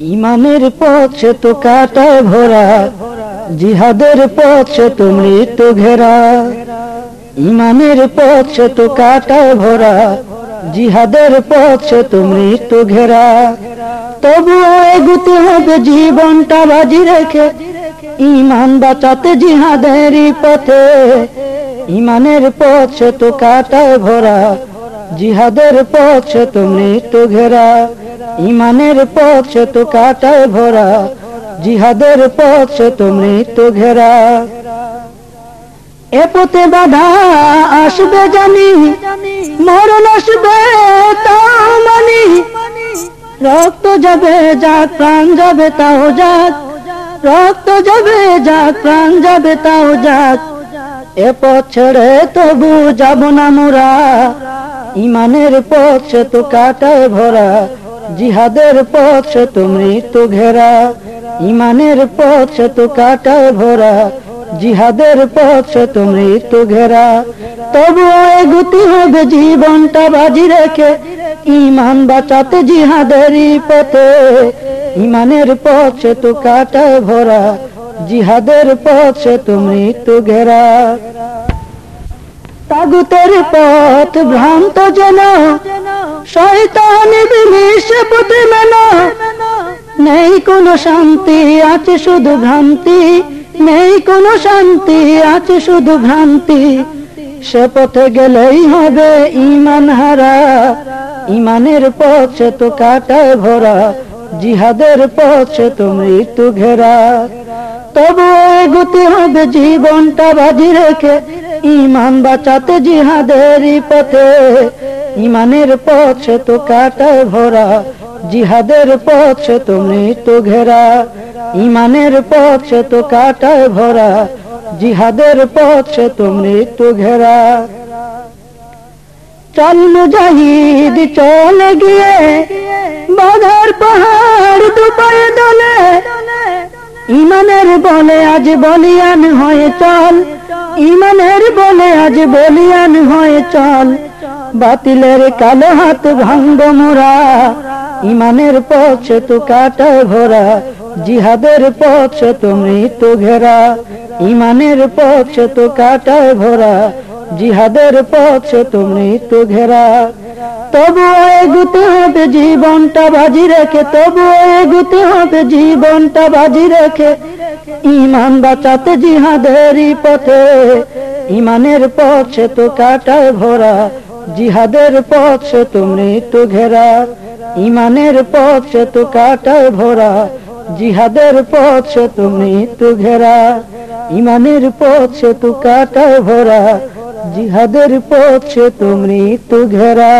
ইমানের পথ তো কাটায় ভরা, জিহাদের পথ তো মৃত্যু ঘেরা। ইমানের পথ তো কাটায় ভরা, জিহাদের পথ তো মৃত্যু ঘেরা। তবুও এগুতে হবে জীবনটা বাজি রেখে, ইমান বাঁচাতে জিহাদেরই পথে। ইমানের পথ তো কাটায় ভরা, জিহাদের পথ তো মৃত্যু ঘেরা। ইমানের পথ তো কাটায় ভরা, জিহাদের পথ তো মৃত্যু ঘেরা। এ পথে বাধা আসবে জানি, মরণ আসবে মানি। রক্ত যাবে যাক প্রাণ যাবে তাও যাক রক্ত যাবে যাক প্রাণ যাবে তাও যাক এ পথ ছেড়ে তবু যাব না মোরা, ইমানের পথ সে তো কাটায় ভরা। জিহাদের পথ সে তো মৃত্যু ঘেরা, ইমানের পথ সে তো কাটায় ভরা, জিহাদের পথ সে তো মৃত্যু ঘেরা। তবু এগুতি হবে জীবনটা বাজি রেখে, ইমান বাঁচাতে জিহাদেরই পথে। ইমানের পথ সে তো কাটায় ভরা, জিহাদের পথ সে তো মৃত্যু ঘেরা। তাগুতের পথ ভ্রান্ত যেন নেই কোনো শান্তি, আছে শুধু ভ্রান্তি নেই কোনো শান্তি, আছে শুধু ভ্রান্তি সে পথে গেলেই হবে ইমান হারা। ইমানের পথ তো কাটায় ভরা। জিহাদের পথ তো মৃত্যু ঘেরা। তবু এগুতে হবে জীবনটা বাজি রেখে। ইমান বাঁচাতে জিহাদেরই পথে। ইমানের পথ তো কাটায় ভরা, জিহাদের পথ তো মৃত্যু ঘেরা। ইমানের পথ তো কাটায় ভরা, জিহাদের পথ তো মৃত্যু ঘেরা। চল মুজাহিদ, চলে গিয়ে বাধার পাহাড় দুপায়ে দলে। ইমানের বলে আজ বলিয়ান হয়ে চল। ইমানের বলে আজ বলিয়ান হয়ে চল। বাতিলের কালো হাত ভাঙ্গ মোরা। ইমানের পথ তো কাটায় ভরা। জিহাদের পথ তো মৃত্যু ঘেরা। ইমানের পথ তো কাটায় ভরা। জিহাদের পথ তো মৃত্যু ঘেরা। তবু এগুতে হবে জীবনটা বাজি রেখে, তবু এগুতে হবে জীবনটা বাজি রেখে। ইমান বাঁচাতে জিহাদেরই পথে। ইমানের পথ তো কাটায় ভরা, জিহাদের পথ তো মৃত্যু ঘেরা। ইমানের পথ তো কাটায় ভরা, জিহাদের পথ তো মৃত্যু ঘেরা। ইমানের পথ সে তো কাটায় ভরা, জিহাদের পথ তো মৃত্যু ঘেরা।